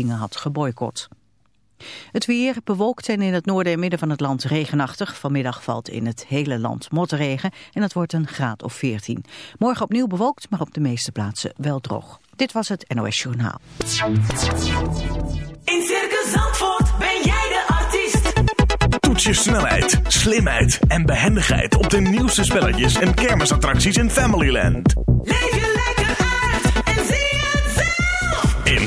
had geboycott. Het weer bewolkt en in het noorden en midden van het land regenachtig. Vanmiddag valt in het hele land motregen en het wordt een graad of 14. Morgen opnieuw bewolkt, maar op de meeste plaatsen wel droog. Dit was het NOS Journaal. In Circus Zandvoort ben jij de artiest. Toets je snelheid, slimheid en behendigheid op de nieuwste spelletjes en kermisattracties in Familyland. Leef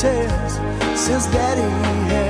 details since daddy had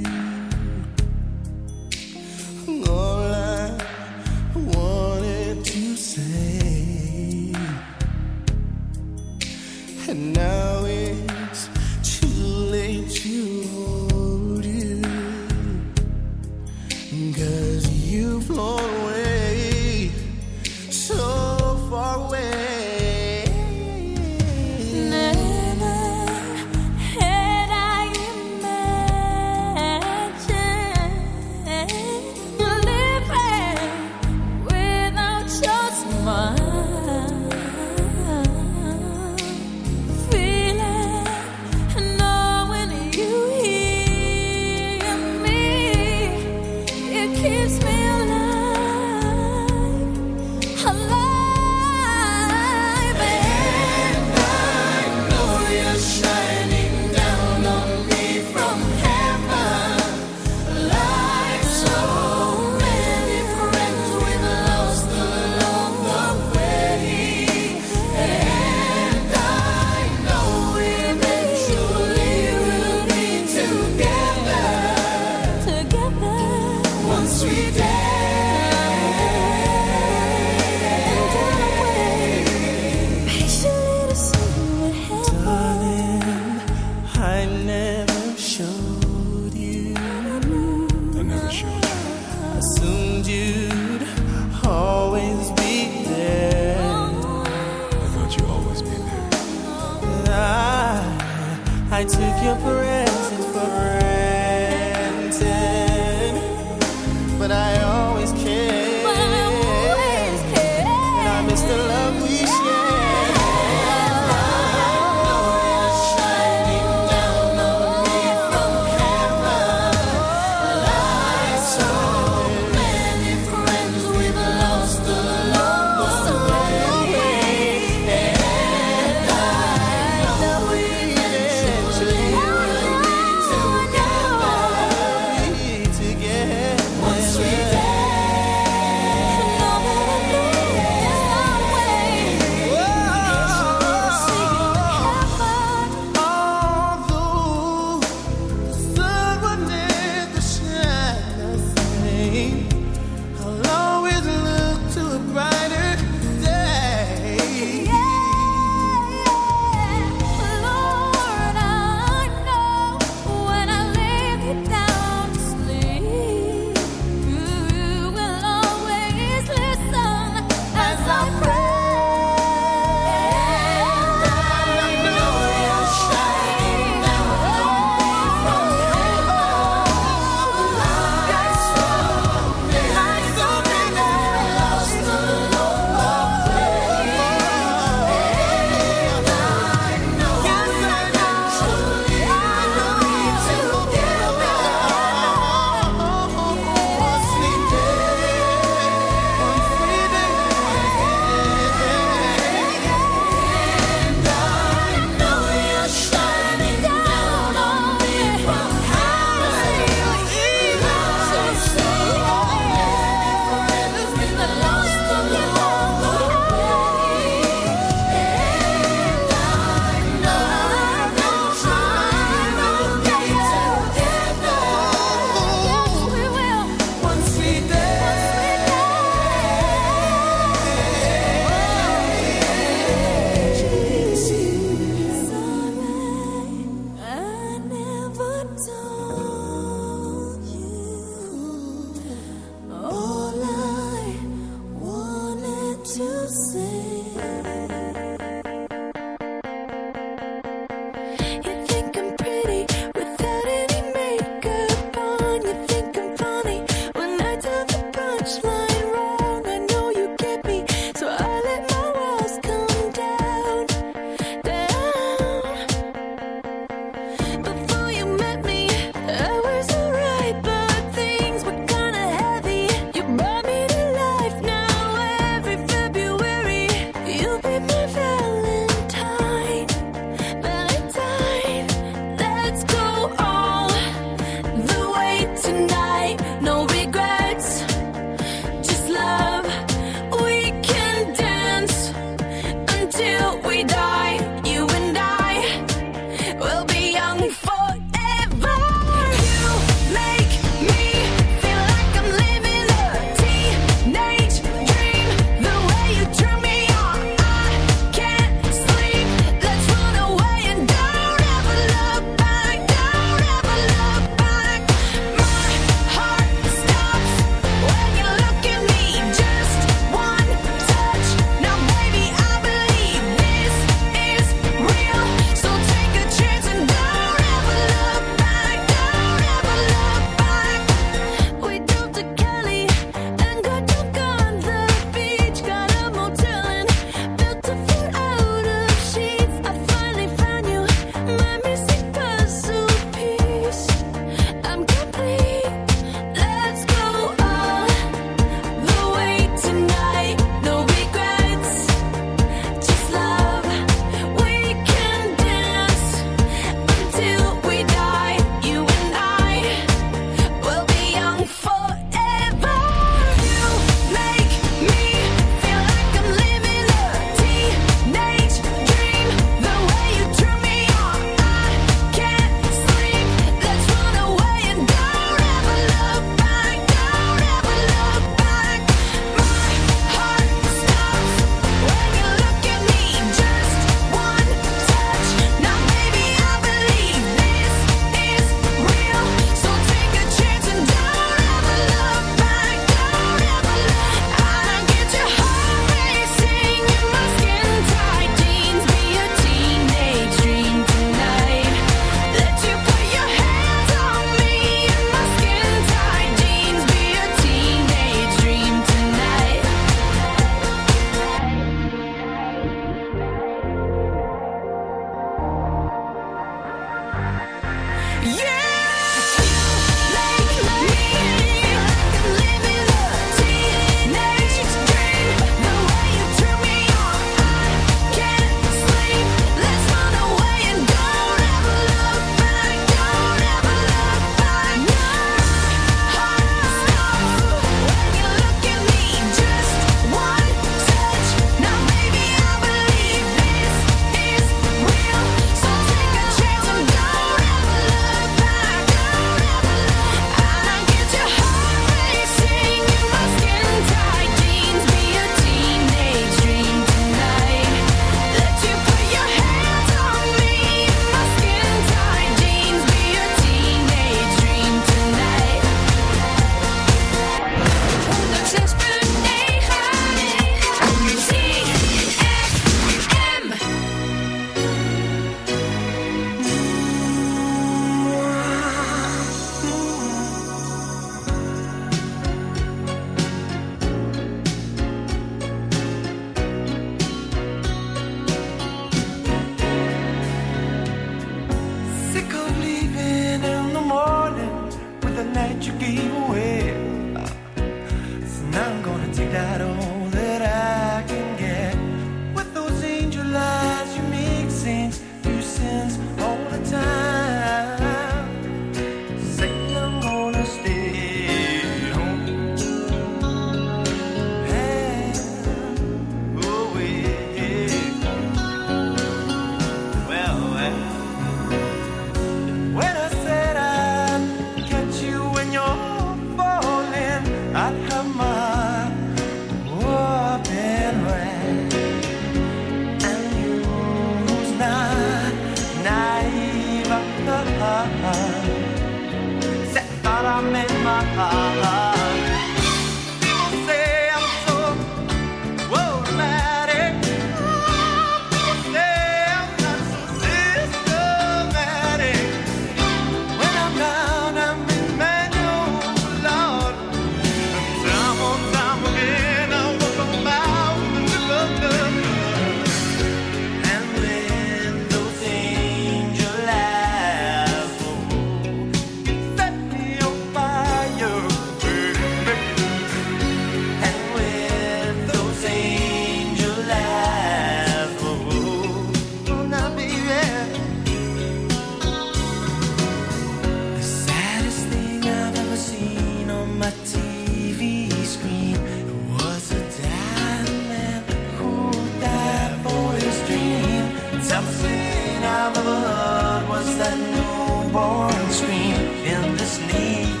I've ever heard was that newborn scream in this need.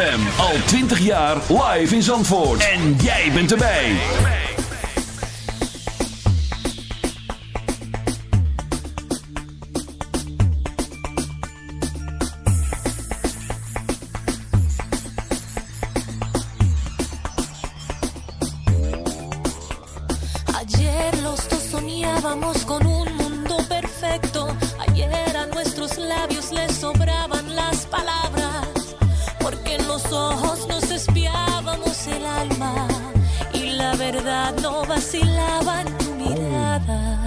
ZFM. Al 20 jaar live in Zandvoort. En jij bent erbij. Ayer los dos soñábamos con verdad no vacilaba en tu mirada.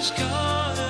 has gone.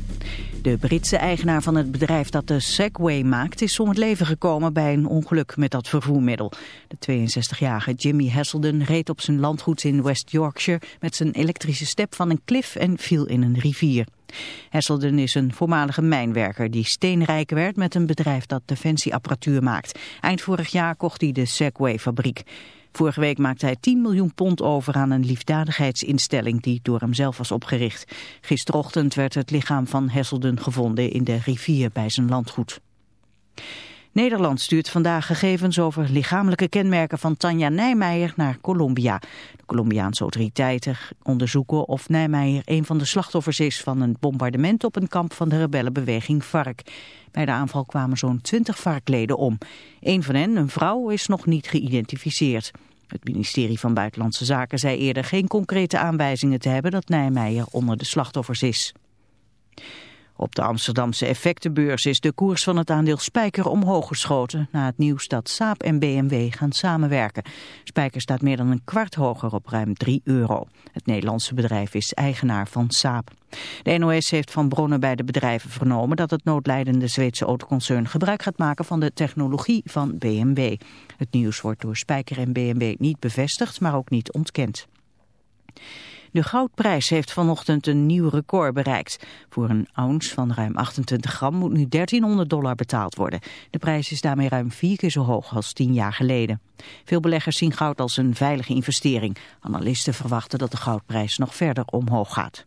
De Britse eigenaar van het bedrijf dat de Segway maakt... is om het leven gekomen bij een ongeluk met dat vervoermiddel. De 62-jarige Jimmy Hasselden reed op zijn landgoed in West Yorkshire... met zijn elektrische step van een klif en viel in een rivier. Hasselden is een voormalige mijnwerker die steenrijk werd... met een bedrijf dat defensieapparatuur maakt. Eind vorig jaar kocht hij de Segway-fabriek. Vorige week maakte hij 10 miljoen pond over aan een liefdadigheidsinstelling die door hem zelf was opgericht. Gisterochtend werd het lichaam van Hesselden gevonden in de rivier bij zijn landgoed. Nederland stuurt vandaag gegevens over lichamelijke kenmerken van Tanja Nijmeijer naar Colombia. De Colombiaanse autoriteiten onderzoeken of Nijmeijer een van de slachtoffers is van een bombardement op een kamp van de rebellenbeweging FARC. Bij de aanval kwamen zo'n 20 FARC-leden om. Een van hen, een vrouw, is nog niet geïdentificeerd. Het ministerie van Buitenlandse Zaken zei eerder geen concrete aanwijzingen te hebben dat Nijmeijer onder de slachtoffers is. Op de Amsterdamse effectenbeurs is de koers van het aandeel Spijker omhoog geschoten... na het nieuws dat Saab en BMW gaan samenwerken. Spijker staat meer dan een kwart hoger op ruim 3 euro. Het Nederlandse bedrijf is eigenaar van Saab. De NOS heeft van bronnen bij de bedrijven vernomen... dat het noodlijdende Zweedse autoconcern gebruik gaat maken van de technologie van BMW. Het nieuws wordt door Spijker en BMW niet bevestigd, maar ook niet ontkend. De goudprijs heeft vanochtend een nieuw record bereikt. Voor een ounce van ruim 28 gram moet nu 1300 dollar betaald worden. De prijs is daarmee ruim vier keer zo hoog als tien jaar geleden. Veel beleggers zien goud als een veilige investering. Analisten verwachten dat de goudprijs nog verder omhoog gaat.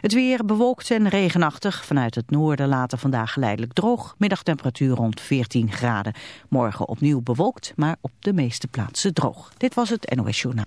Het weer bewolkt en regenachtig. Vanuit het noorden later vandaag geleidelijk droog. Middagtemperatuur rond 14 graden. Morgen opnieuw bewolkt, maar op de meeste plaatsen droog. Dit was het NOS Journaal.